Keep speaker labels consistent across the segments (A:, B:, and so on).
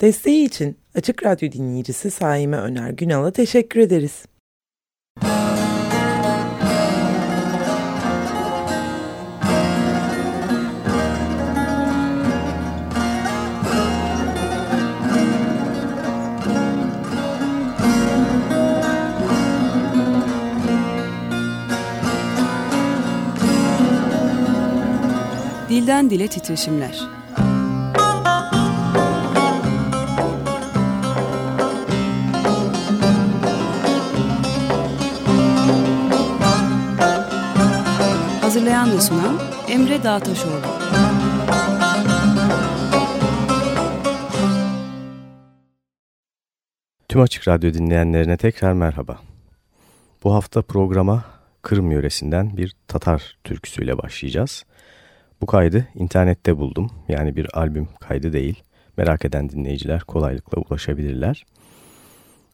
A: Desteği için Açık Radyo dinleyicisi Saime Öner Günal'a teşekkür ederiz.
B: Dilden Dile Titreşimler Hazırlayan ve sunan Emre Dağtaşoğlu.
C: Tüm Açık Radyo dinleyenlerine tekrar merhaba. Bu hafta programa Kırım yöresinden bir Tatar türküsüyle başlayacağız. Bu kaydı internette buldum. Yani bir albüm kaydı değil. Merak eden dinleyiciler kolaylıkla ulaşabilirler.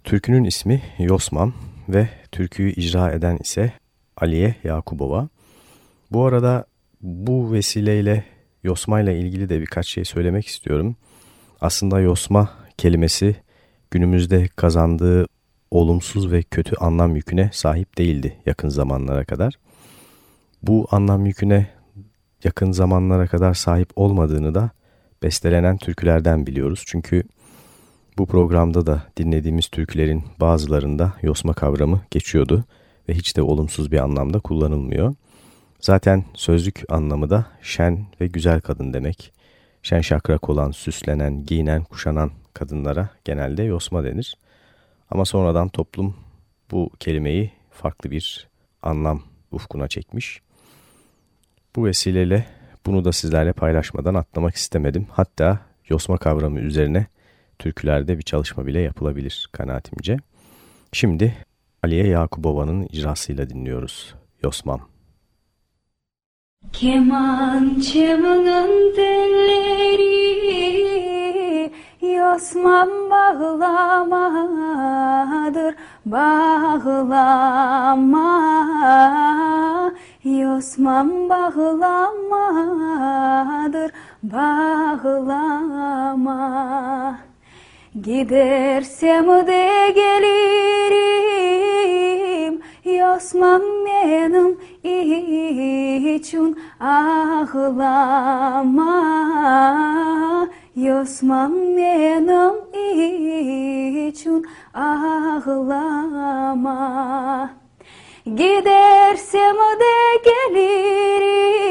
C: Türkünün ismi Yosman ve türküyü icra eden ise Aliye Yakubova. Bu arada bu vesileyle Yosma ile ilgili de birkaç şey söylemek istiyorum. Aslında Yosma kelimesi günümüzde kazandığı olumsuz ve kötü anlam yüküne sahip değildi yakın zamanlara kadar. Bu anlam yüküne yakın zamanlara kadar sahip olmadığını da bestelenen türkülerden biliyoruz. Çünkü bu programda da dinlediğimiz türkülerin bazılarında yosma kavramı geçiyordu ve hiç de olumsuz bir anlamda kullanılmıyor. Zaten sözlük anlamı da şen ve güzel kadın demek. Şen şakrak olan, süslenen, giyinen, kuşanan kadınlara genelde yosma denir. Ama sonradan toplum bu kelimeyi farklı bir anlam ufkuna çekmiş. Bu vesileyle bunu da sizlerle paylaşmadan atlamak istemedim. Hatta yosma kavramı üzerine türkülerde bir çalışma bile yapılabilir kanaatimce. Şimdi Aliye Yakubova'nın icrasıyla dinliyoruz Yosmam.
D: Kemançımın telleri Yosman bağlamadır Bağlama. Yosman bağlamadır Bağlama. Gidersem de gelirim. Yosman benim için ağlama. Yosman benim için ağlama Gidersem de gelirim.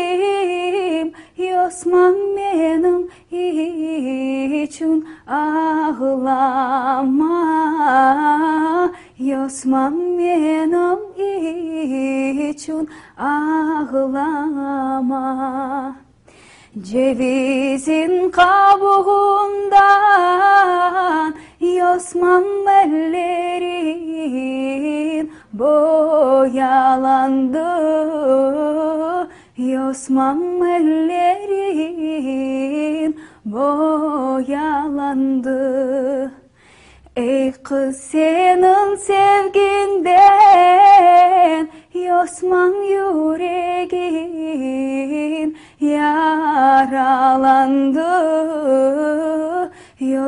D: Yosman benim için ağlama. Yosman benim için ağlama. Cevizin kabuğundan Yosman ellerin boyalandı. Yosman ellerin boyalandı. Ey kız senin sevginden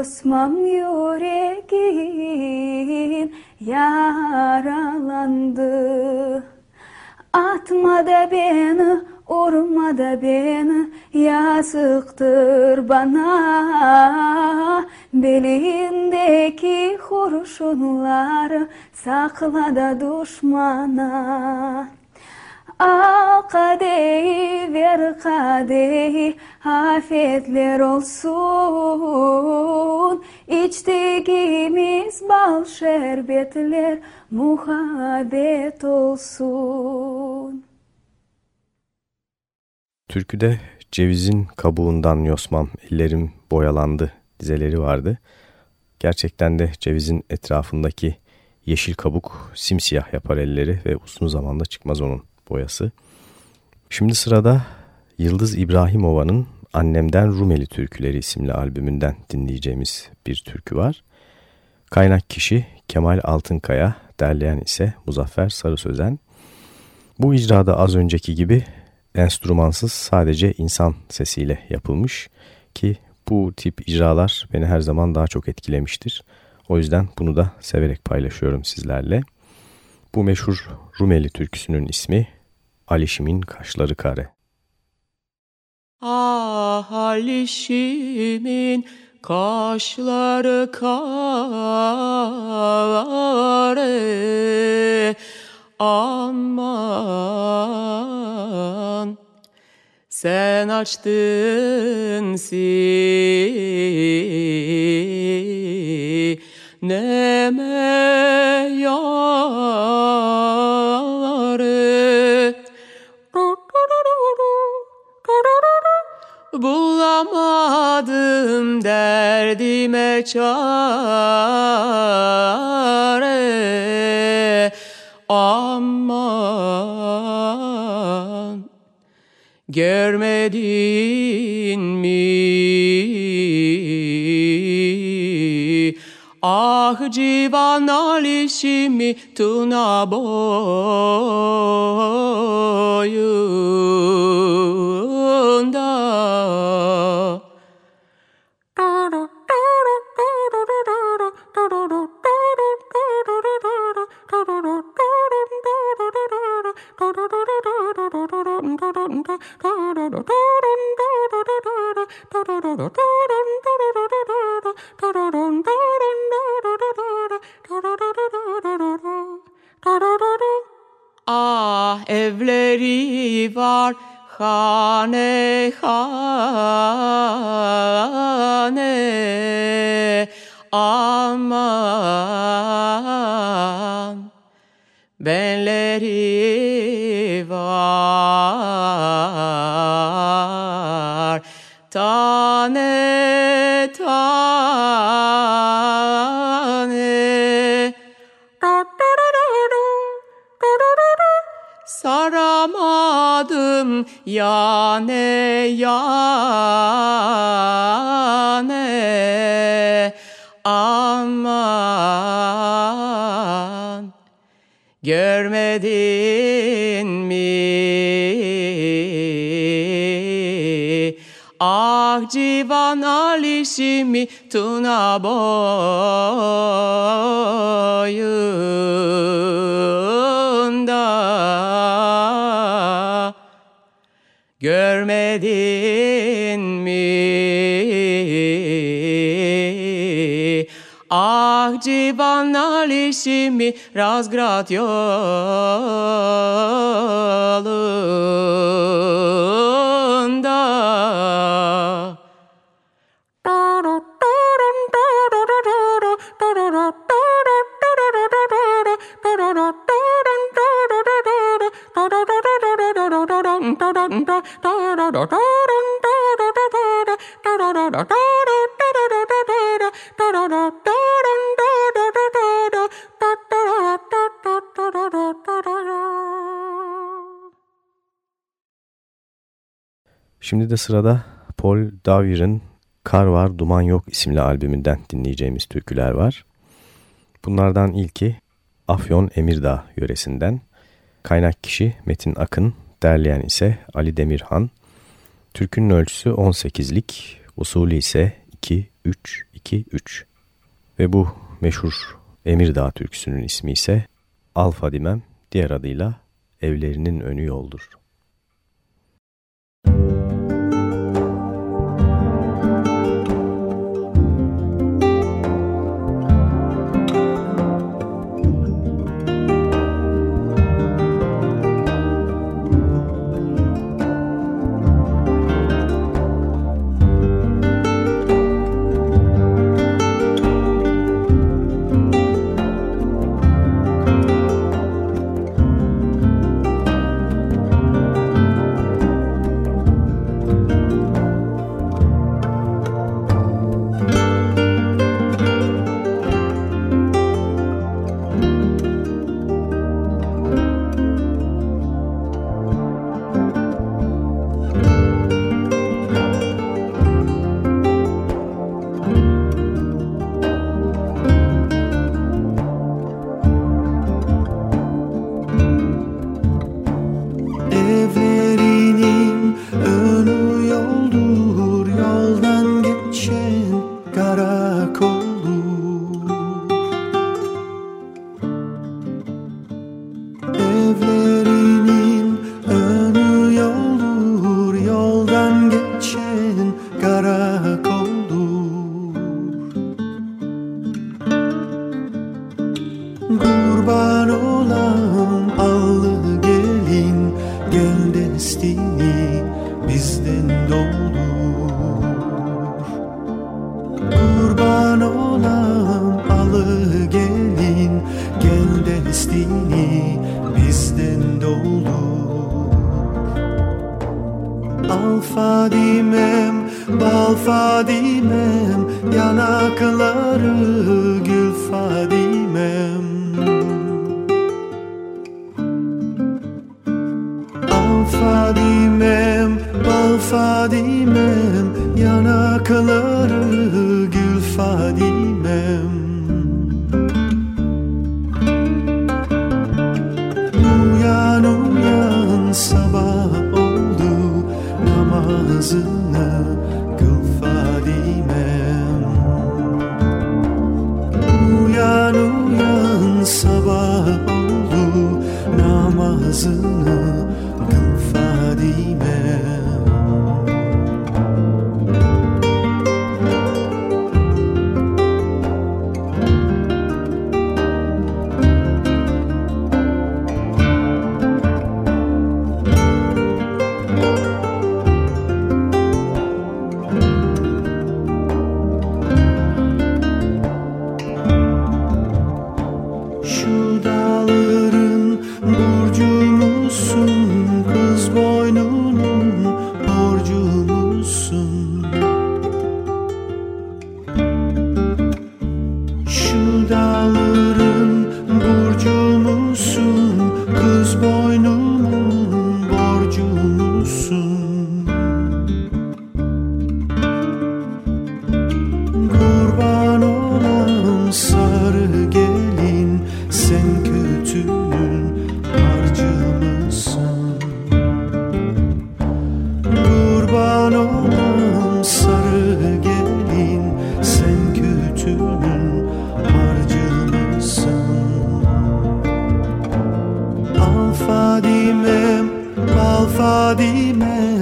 D: Yosman yüreğin yaralandı Atma da beni, urma da beni, yazıktır bana. Belindeki kurşunları sakla da düşmana. Al ver kadehi afetler olsun. İçtiğimiz bal şerbetler muhabbet olsun.
C: Türküde cevizin kabuğundan yosmam ellerim boyalandı dizeleri vardı. Gerçekten de cevizin etrafındaki yeşil kabuk simsiyah yapar elleri ve uzun zamanda çıkmaz onun boyası. Şimdi sırada Yıldız İbrahimova'nın Annemden Rumeli Türküleri isimli albümünden dinleyeceğimiz bir türkü var. Kaynak kişi Kemal Altınkaya, derleyen ise Muzaffer Sarı Sözen. Bu icrada az önceki gibi enstrümansız sadece insan sesiyle yapılmış ki Bu tip icralar beni her zaman daha çok etkilemiştir. O yüzden bunu da severek paylaşıyorum sizlerle. Bu meşhur Rumeli türküsünün ismi Alişim'in Kaşları Kare.
E: Ah Alişim'in kaşları kare aman sen açtın sineme yarı Bulamadım derdime çare. Aman görmedin mi? Ah civan alişimi tuna boyunda Ah evleri var hane hane aman benleri var. Tane tane. Saramadım yane yane alişimi tuna boyunda. Görmedin mi? Ah civan alişimi razgrat yolunda
C: Şimdi de sırada Paul Davir'in Kar Var Duman Yok isimli albümünden dinleyeceğimiz türküler var. Bunlardan ilki Afyon Emirdağ yöresinden. Kaynak kişi Metin Akın, derleyen ise Ali Demirhan. Türkünün ölçüsü 18'lik, usulü ise 2-3-2-3. Ve bu meşhur Emirdağ türküsünün ismi ise Alfa Dimem, diğer adıyla Evlerinin Önü Yoldur.
F: Gül Fadimem. Al Fadimem, bal Fadimem Yanakları bal Fadimem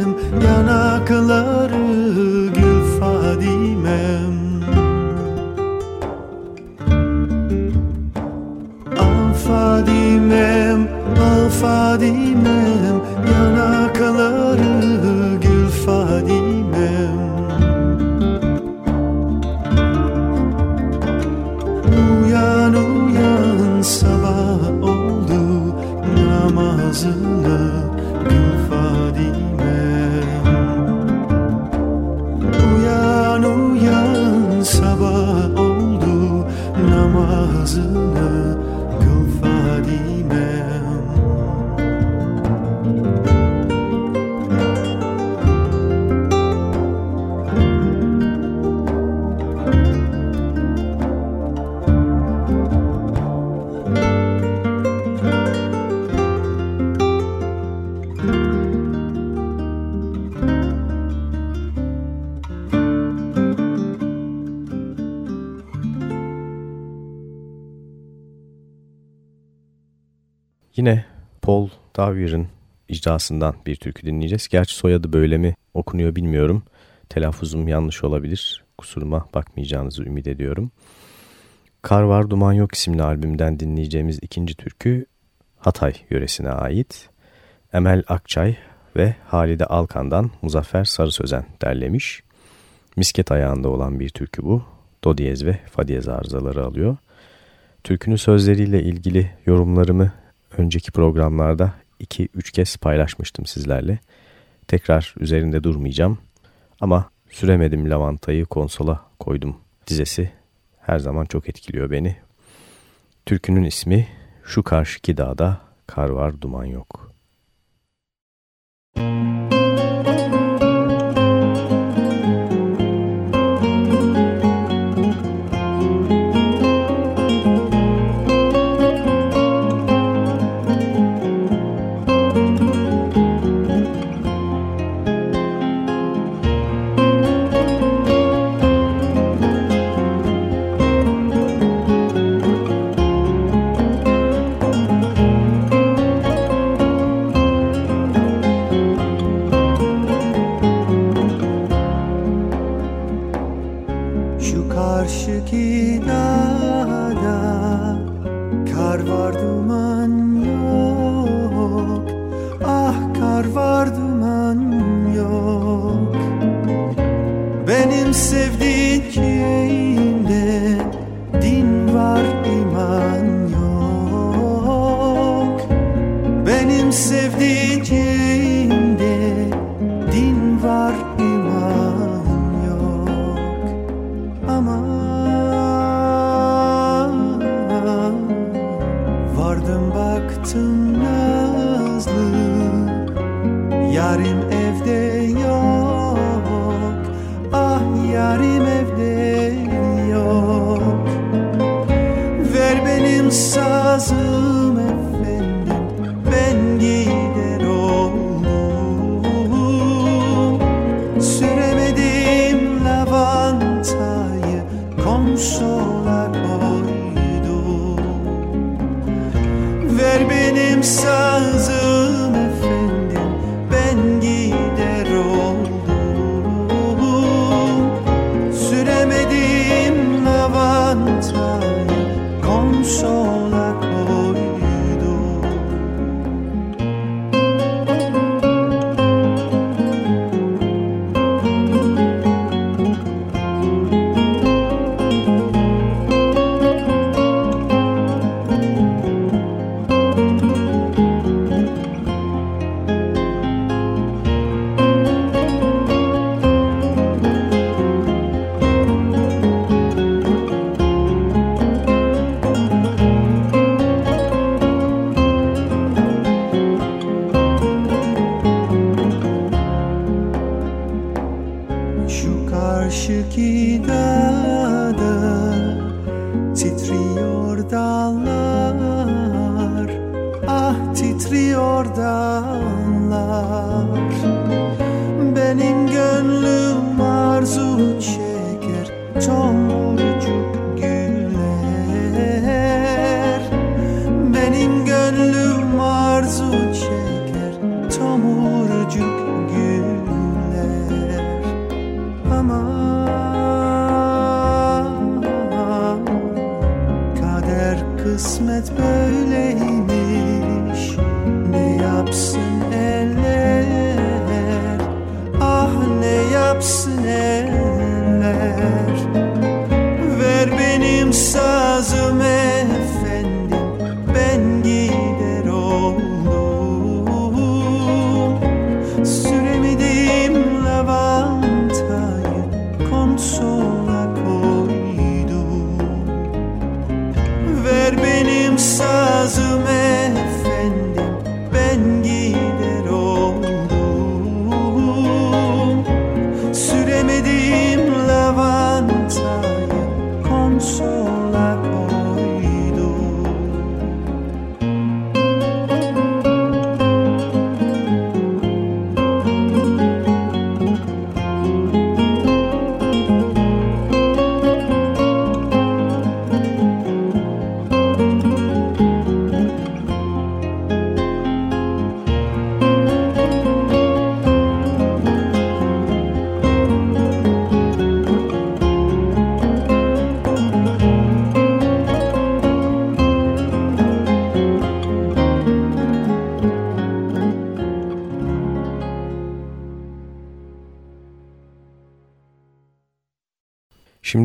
C: icrasından bir türkü dinleyeceğiz. Gerçi soyadı böyle mi okunuyor bilmiyorum. Telaffuzum yanlış olabilir. Kusuruma bakmayacağınızı ümit ediyorum. Kar Var Duman Yok isimli albümden dinleyeceğimiz ikinci türkü Hatay yöresine ait. Emel Akçay ve Halide Alkan'dan Muzaffer Sarı Sözen derlemiş. Misket ayağında olan bir türkü bu. Do diyez ve fa diyez arızaları alıyor. Türkünün sözleriyle ilgili yorumlarımı önceki programlarda 2-3 kez paylaşmıştım sizlerle. Tekrar üzerinde durmayacağım ama süremedim lavantayı konsola koydum dizesi her zaman çok etkiliyor beni. Türkünün ismi Şu Karşıki Dağda Kar Var Duman Yok.
F: Şu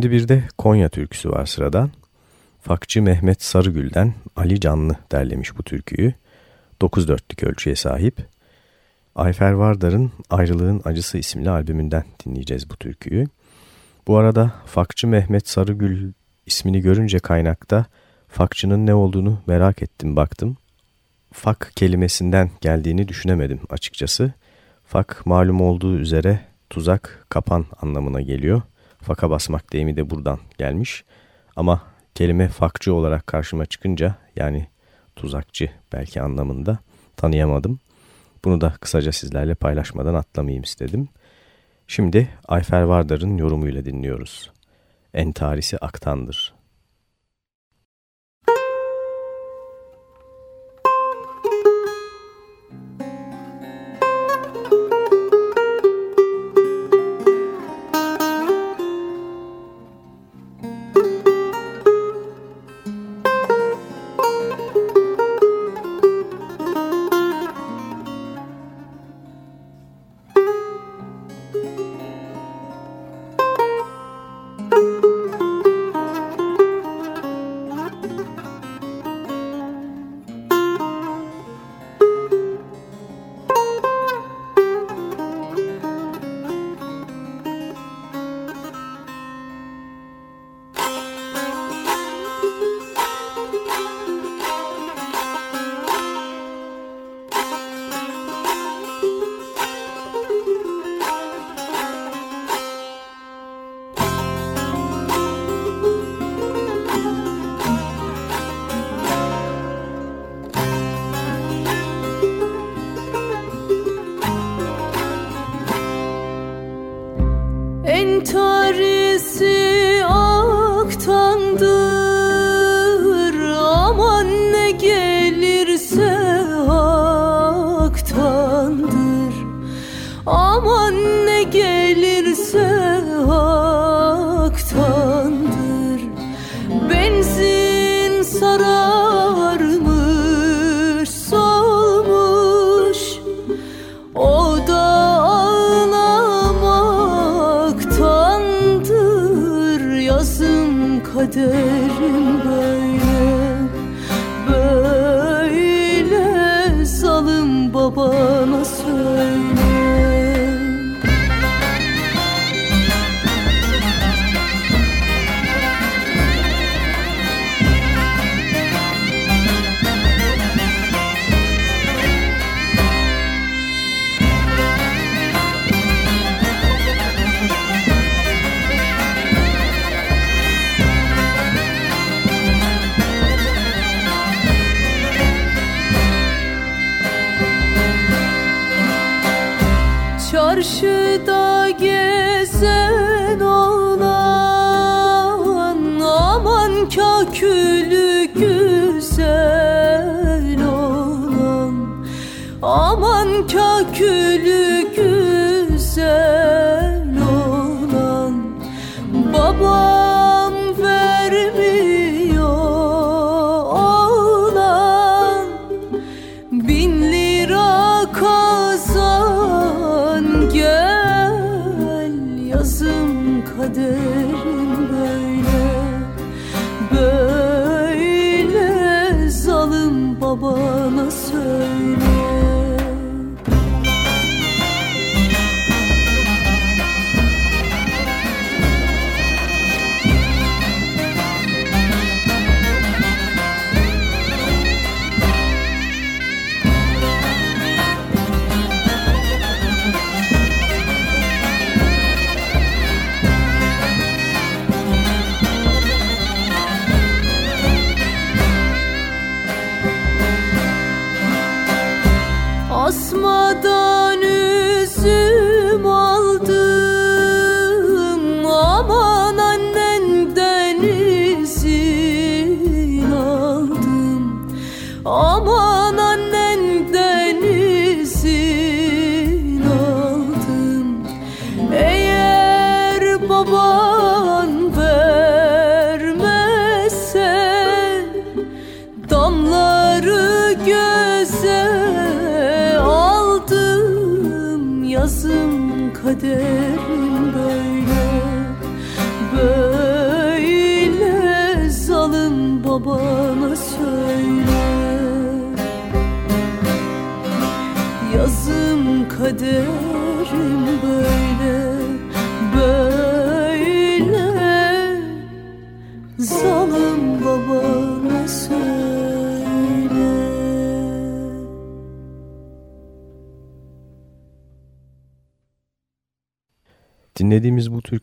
C: Şimdi bir de Konya türküsü var sıradan. Fakçı Mehmet Sarıgül'den Ali Canlı derlemiş bu türküyü. 9 dörtlük ölçüye sahip. Ayfer Vardar'ın Ayrılığın Acısı isimli albümünden dinleyeceğiz bu türküyü. Bu arada Fakçı Mehmet Sarıgül ismini görünce kaynakta fakçının ne olduğunu merak ettim baktım. Fak kelimesinden geldiğini düşünemedim açıkçası. Fak malum olduğu üzere tuzak, kapan anlamına geliyor. Faka basmak deyimi de buradan gelmiş. Ama kelime fakçı olarak karşıma çıkınca yani tuzakçı belki anlamında tanıyamadım. Bunu da kısaca sizlerle paylaşmadan atlamayayım istedim. Şimdi Ayfer Vardar'ın yorumuyla dinliyoruz. Entarisi aktandır.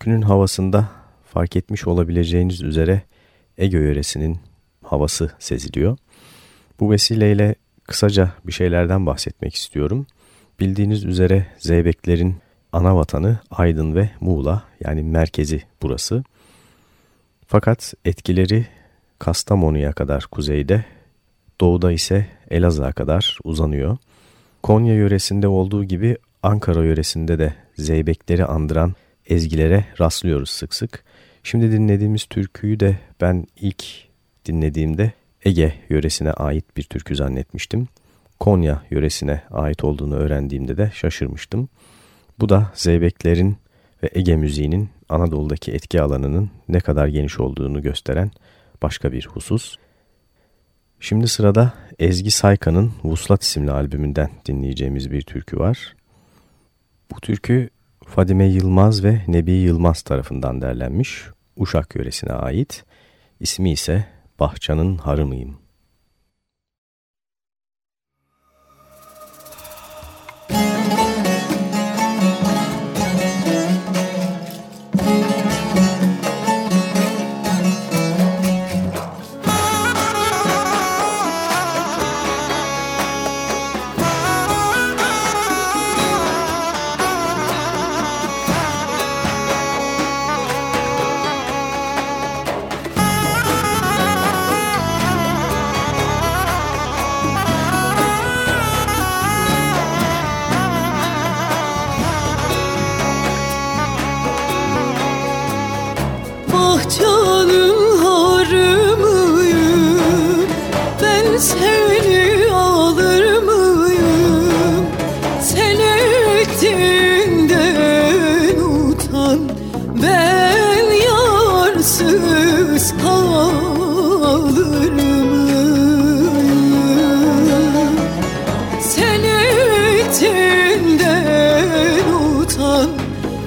C: Türkünün havasında fark etmiş olabileceğiniz üzere Ege yöresinin havası seziliyor. Bu vesileyle kısaca bir şeylerden bahsetmek istiyorum. Bildiğiniz üzere Zeybeklerin ana vatanı Aydın ve Muğla yani merkezi burası. Fakat etkileri Kastamonu'ya kadar kuzeyde, doğuda ise Elazığ'a kadar uzanıyor. Konya yöresinde olduğu gibi Ankara yöresinde de Zeybekleri andıran ezgilere rastlıyoruz sık sık. Şimdi dinlediğimiz türküyü de ben ilk dinlediğimde Ege yöresine ait bir türkü zannetmiştim. Konya yöresine ait olduğunu öğrendiğimde de şaşırmıştım. Bu da Zeybeklerin ve Ege müziğinin Anadolu'daki etki alanının ne kadar geniş olduğunu gösteren başka bir husus. Şimdi sırada Ezgi Saykan'ın Vuslat isimli albümünden dinleyeceğimiz bir türkü var. Bu türkü Fadime Yılmaz ve Nebi Yılmaz tarafından derlenmiş, Uşak yöresine ait. İsmi ise Bahçanın Harımıyım.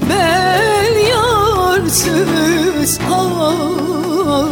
G: Ben yarsız kalır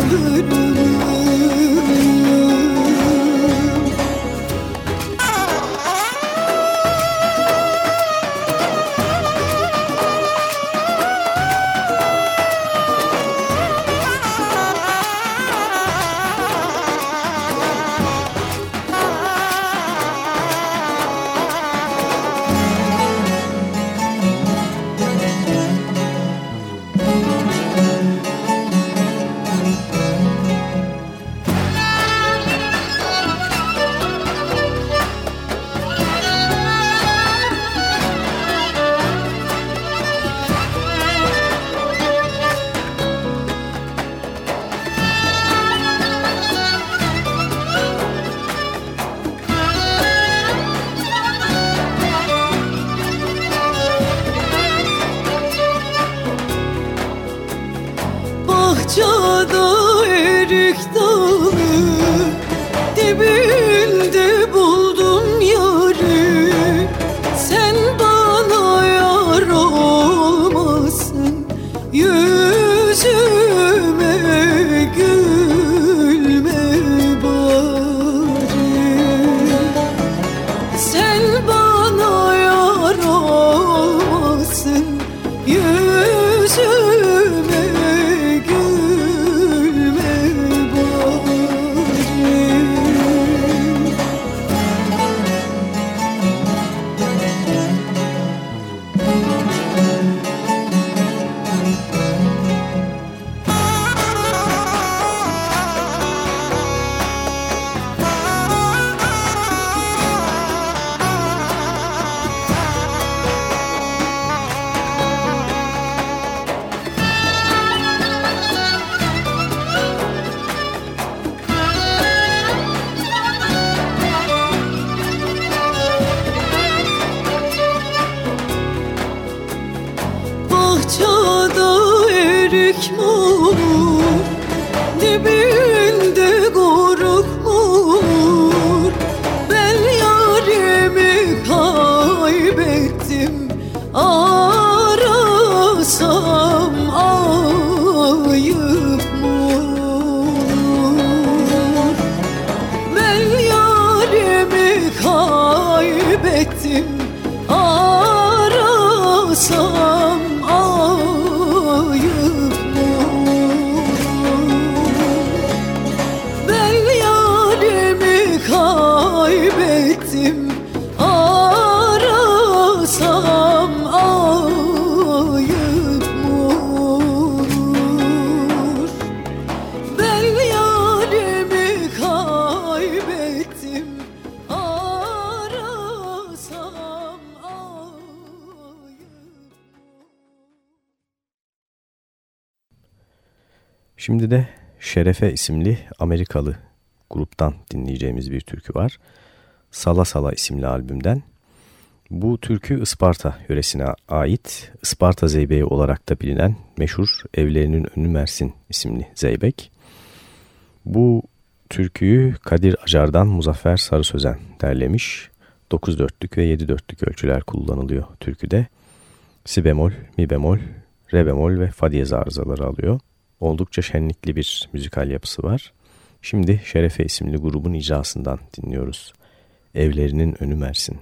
C: Şerefe isimli Amerikalı gruptan dinleyeceğimiz bir türkü var. Sala Sala isimli albümden. Bu türkü Isparta yöresine ait Isparta Zeybeği olarak da bilinen meşhur Evlerinin Önü Mersin isimli zeybek. Bu türküyü Kadir Acar'dan Muzaffer Sarı Sözen derlemiş. 9 dörtlük ve 7 dörtlük ölçüler kullanılıyor türküde. Si bemol, mi bemol, re bemol ve fa diyez arızaları alıyor. Oldukça şenlikli bir müzikal yapısı var. Şimdi Şerefe isimli grubun icrasından dinliyoruz. Evlerinin önü Mersin.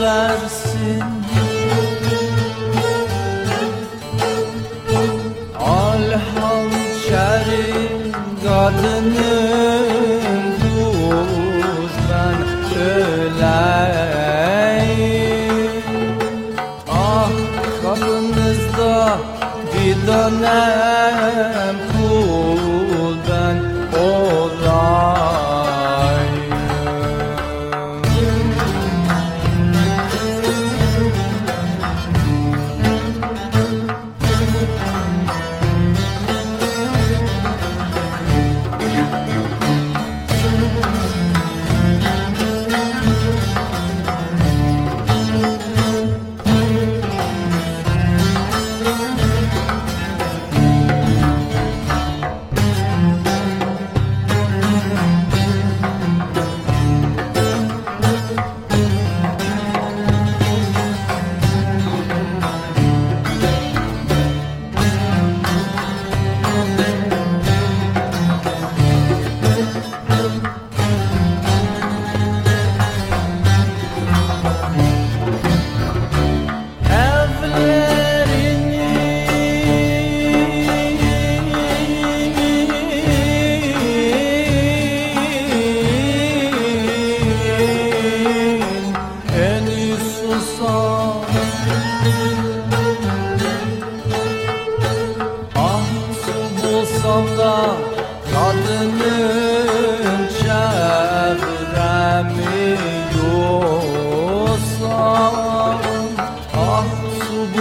H: Versin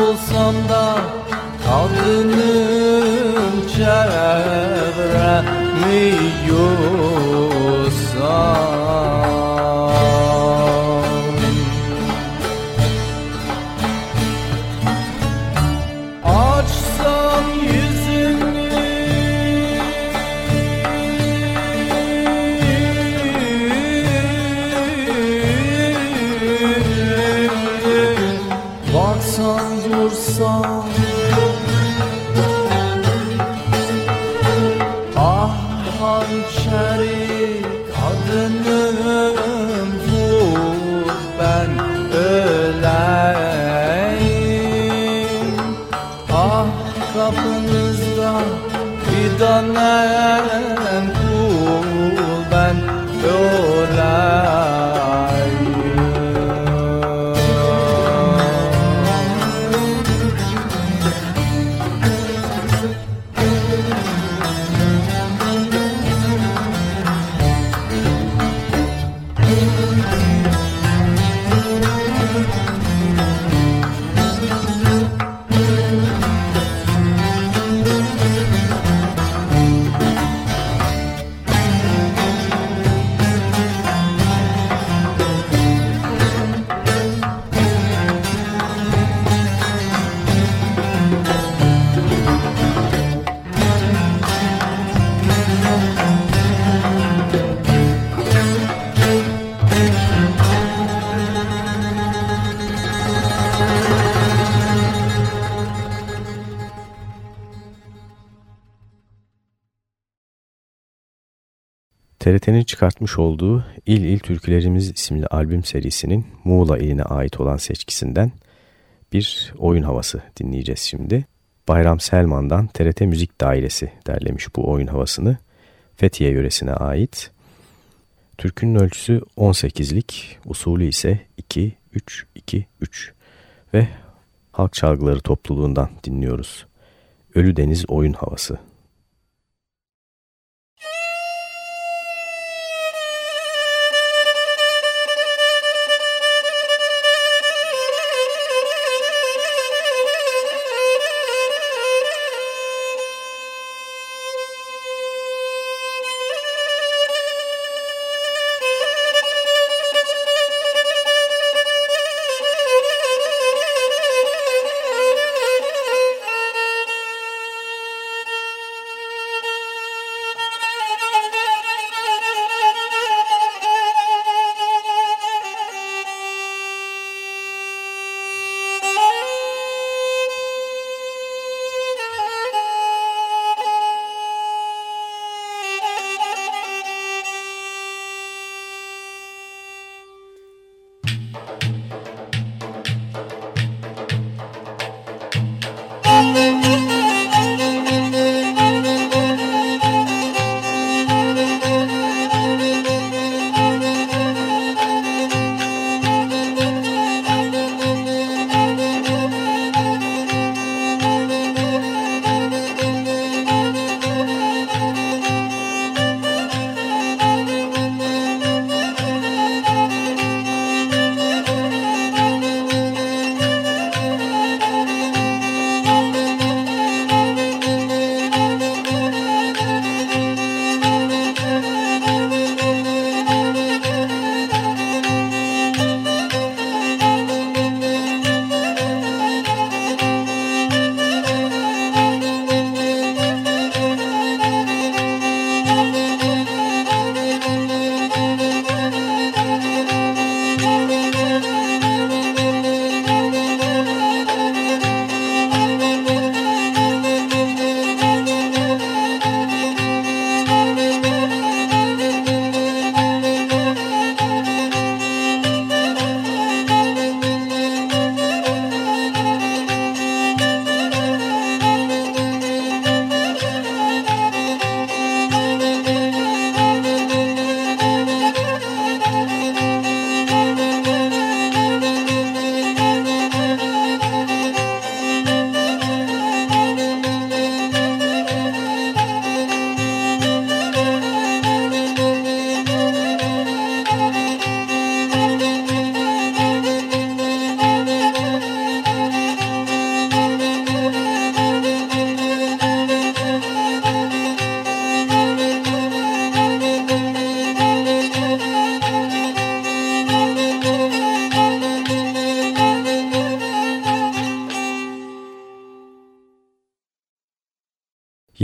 H: Charles
C: TRT'nin çıkartmış olduğu İl İl Türkülerimiz isimli albüm serisinin Muğla iline ait olan seçkisinden bir oyun havası dinleyeceğiz şimdi. Bayram Selman'dan TRT Müzik Dairesi derlemiş bu oyun havasını. Fethiye yöresine ait. Türkünün ölçüsü 18'lik, usulü ise 2-3-2-3 ve halk çalgıları topluluğundan dinliyoruz. Ölü Deniz Oyun Havası.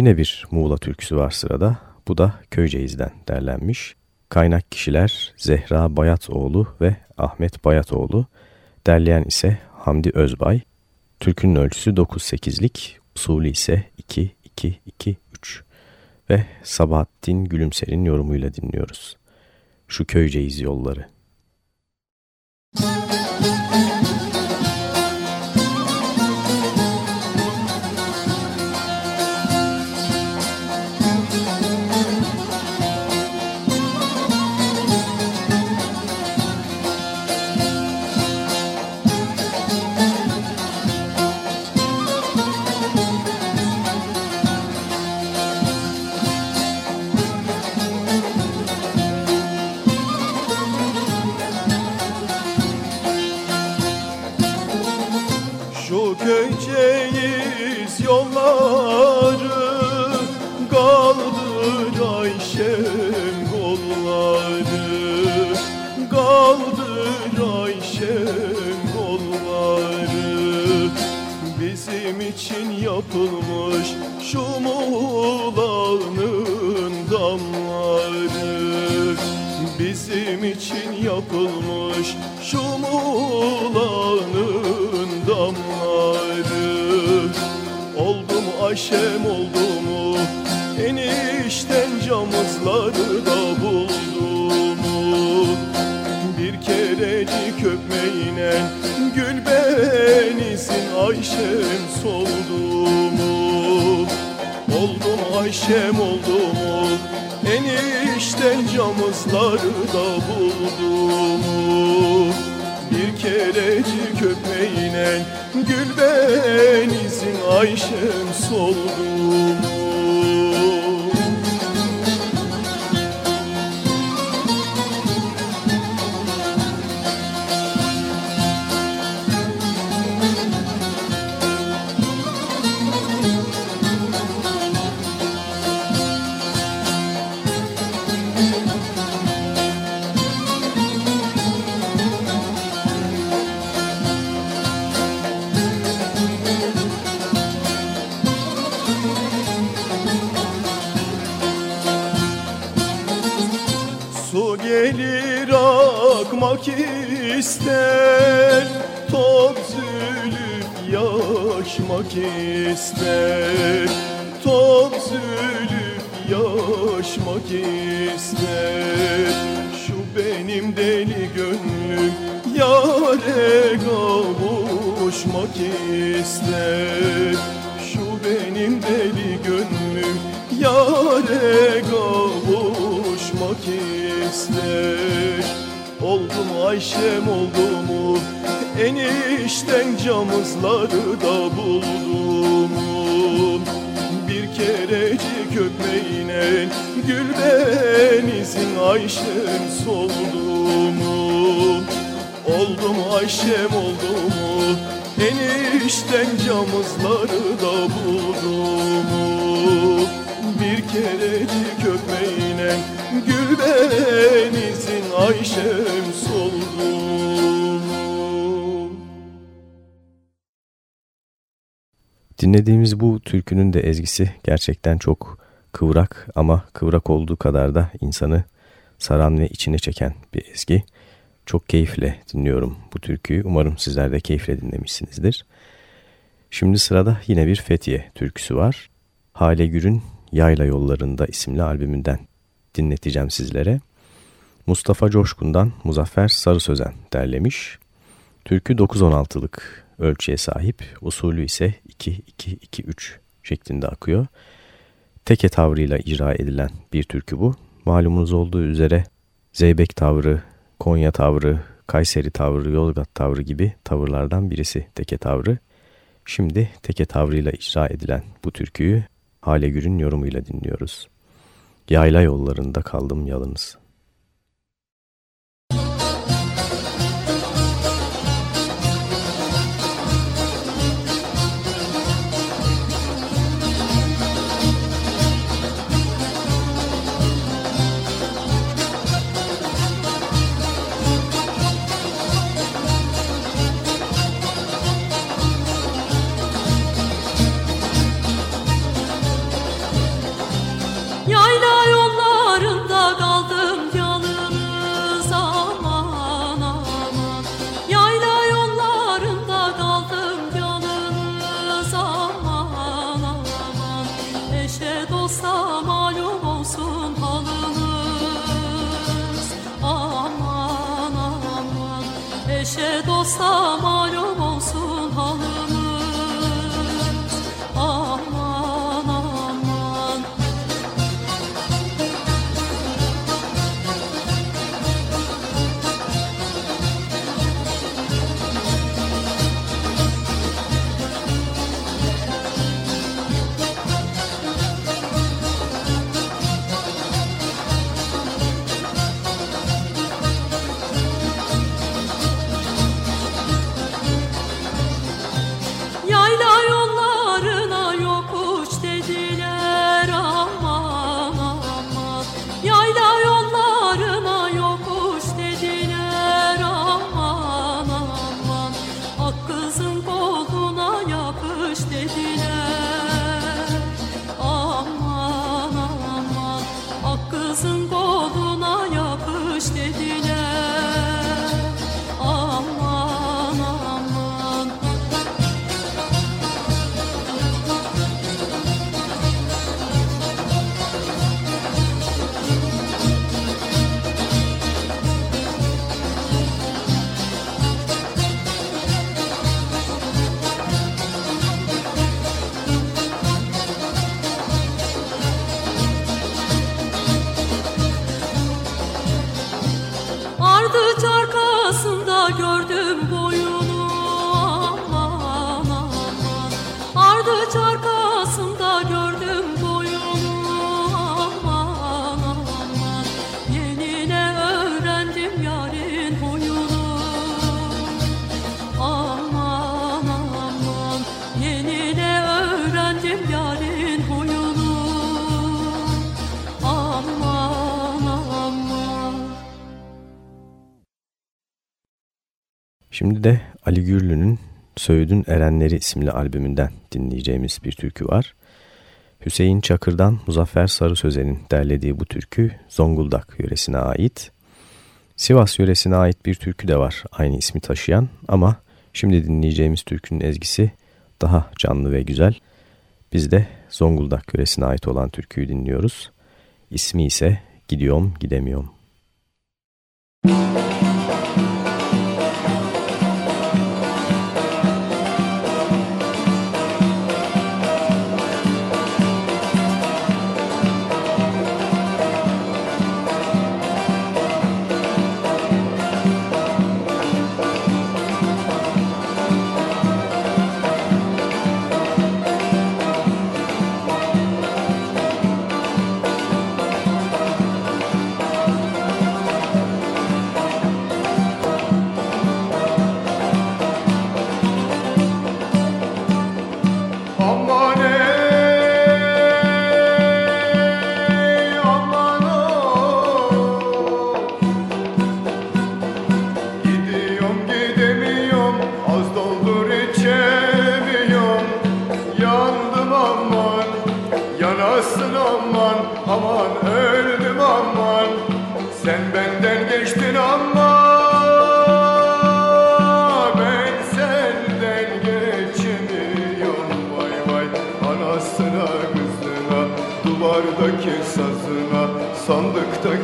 C: Yine bir Muğla türküsü var sırada. Bu da Köyceğiz'den derlenmiş. Kaynak kişiler Zehra Bayatoğlu ve Ahmet Bayatoğlu. Derleyen ise Hamdi Özbay. Türkünün ölçüsü 9-8'lik, usulü ise 2-2-2-3 ve Sabahattin Gülümser'in yorumuyla dinliyoruz. Şu Köyceğiz yolları. Müzik
I: yapılmış şu Muğla'nın damları. Bizim için yapılmış şu Muğla'nın damları. Oldum aşem oldu enişten camızları da buldum Bir kerecik öpmeyle benizin Ayşem Ayşem oldu mu Enişten camızları da buldu mu Bir kerecik öpmeyle Gül benizin Ayşem soldu Ayşem oldu mu? Enişten camızları da buldum Bir kerecik öpmeyle Gül benizin Ayşem soldu
C: Dinlediğimiz bu türkünün de ezgisi gerçekten çok kıvrak ama kıvrak olduğu kadar da insanı saran ve içine çeken bir ezgi. Çok keyifle dinliyorum bu türküyü. Umarım sizler de keyifle dinlemişsinizdir. Şimdi sırada yine bir Fethiye türküsü var. Hale Gür'ün Yayla Yollarında isimli albümünden dinleteceğim sizlere. Mustafa Coşkun'dan Muzaffer Sarı Sözen derlemiş. Türkü 9-16'lık ölçüye sahip, usulü ise 2-2-2-3 şeklinde akıyor. Teke tavrıyla icra edilen bir türkü bu. Malumunuz olduğu üzere Zeybek tavrı, Konya tavrı, Kayseri tavrı, Yozgat tavrı gibi tavırlardan birisi teke tavrı. Şimdi teke tavrıyla icra edilen bu türküyü Hale Gür'ün yorumuyla dinliyoruz. Yayla yollarında kaldım yalınız. Şimdi de Ali Gürlü'nün Söğüt'ün Erenleri isimli albümünden dinleyeceğimiz bir türkü var. Hüseyin Çakır'dan Muzaffer Sarı Sözen'in derlediği bu türkü Zonguldak yöresine ait. Sivas yöresine ait bir türkü de var aynı ismi taşıyan ama şimdi dinleyeceğimiz türkünün ezgisi daha canlı ve güzel. Biz de Zonguldak yöresine ait olan türküyü dinliyoruz. İsmi ise Gidiyorum Gidemiyorum.
J: Müzik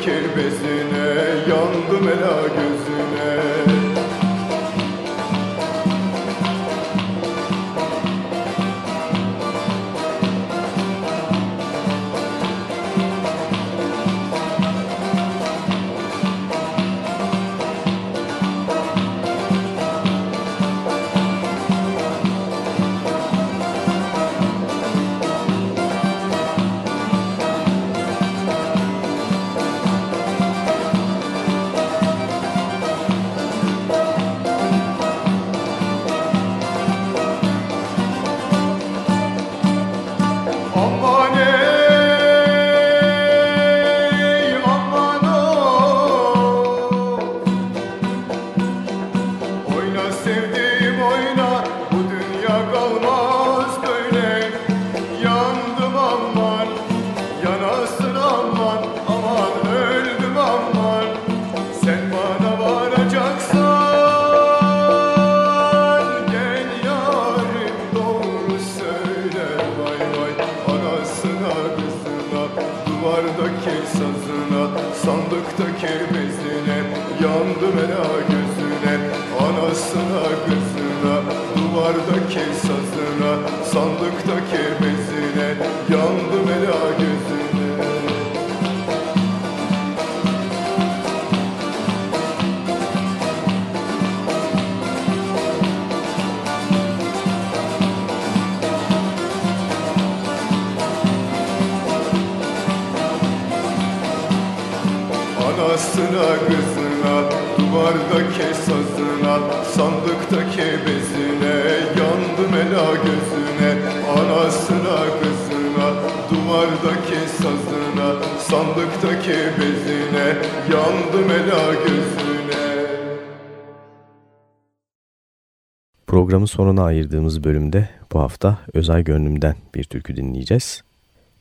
J: kerbesine Yandım ela gözüne. Sandıktaki bezine Yandım ela gözüne
C: Programın sonuna ayırdığımız bölümde bu hafta Özay Gönlüm'den bir türkü dinleyeceğiz.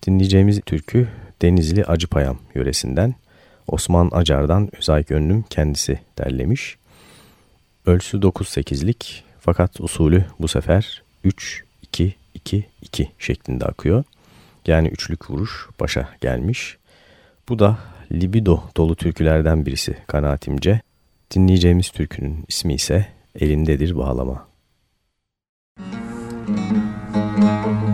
C: Dinleyeceğimiz türkü Denizli Acıpayam yöresinden Osman Acar'dan Özay Gönlüm kendisi derlemiş. Ölçüsü 9-8'lik fakat usulü bu sefer 3-2-2-2 şeklinde akıyor. Yani üçlük vuruş başa gelmiş. Bu da libido dolu türkülerden birisi kanaatimce. Dinleyeceğimiz türkünün ismi ise Elindedir Bağlama.
K: Elindedir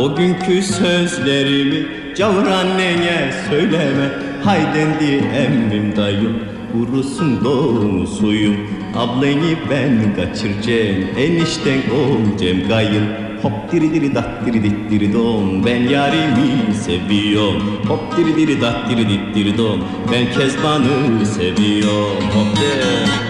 K: O günkü sözlerimi Cavur anneye söyleme. Haydendi emmim dayım Kurusun doğum suyum. Ablayı ben kaçıracağım Enişten olacağım gayın Hop diri diri dat diri dit diri dom Ben yarimi seviyorum. Hop diri diri dat diri dit diri dom Ben Kezban'ı seviyorum. Hop de.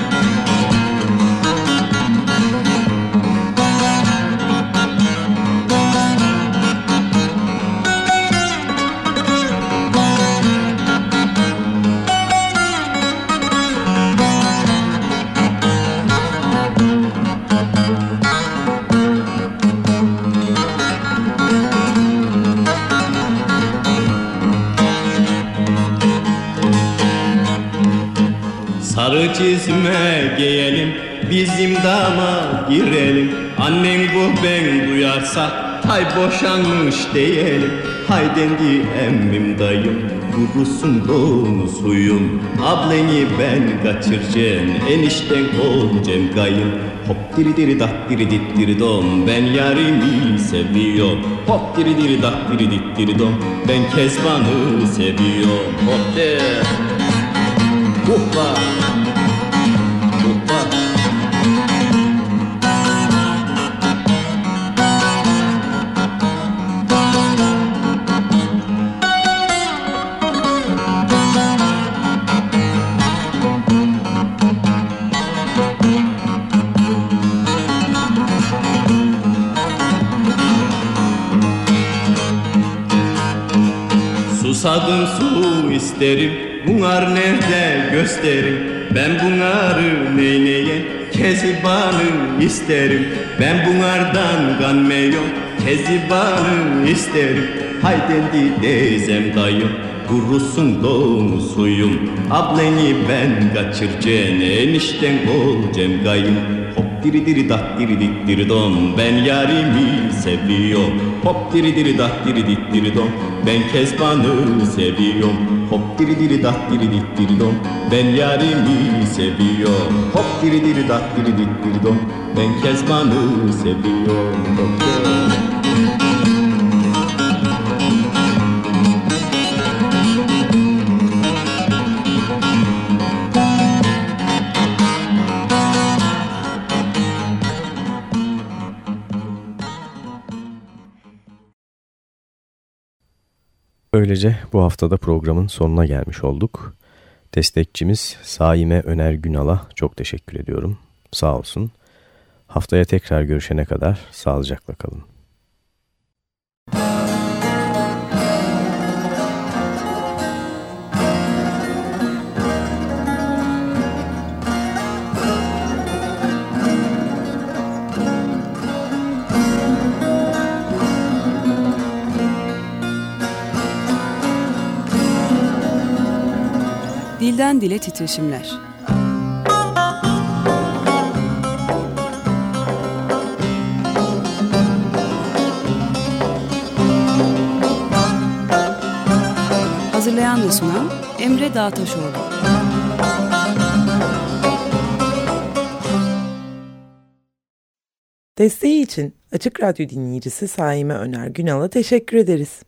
K: Çizme giyelim Bizim dama girelim. Annem bu ben duyarsa Hay boşanmış diyelim. Haydendi emmim dayım Kurusun doğum suyum. Ableni ben kaçıracağım Enişten olacağım gayım. Hop diri diri dak diri dit diri dom Ben yarimi seviyorum. Hop diri diri dak diri dit diri dom Ben Kezban'ı seviyorum. Hop de. Hoppa isterim Bunlar nerede? Gösterim Ben bunları neyneye Kezibanı isterim. Ben bunlardan ganmeyon Kezibanı isterim. Haydendi teyzem dayım Kurusun doğum suyum. Ableni ben kaçıracağım Enişten olacağım gayım. Hop diri diri dat diri dit diri dom Ben yarimi seviyorum. Hop diri diri dat diri dit diri dom Ben Kezban'ı seviyorum. Hop diri diri dat diri dit diri dom Ben yarimi seviyorum. Hop diri diri dat diri dit diri dom Ben Kezban'ı seviyorum. Hop
C: Böylece bu haftada programın sonuna gelmiş olduk. Destekçimiz Saime Öner Günal'a çok teşekkür ediyorum. Sağ olsun. Haftaya tekrar görüşene kadar sağlıcakla kalın.
B: Dilden Dile Titreşimler Hazırlayan ve sunan Emre Dağtaşoğlu
A: Desteği için Açık Radyo dinleyicisi Saime Öner Günal'a teşekkür ederiz.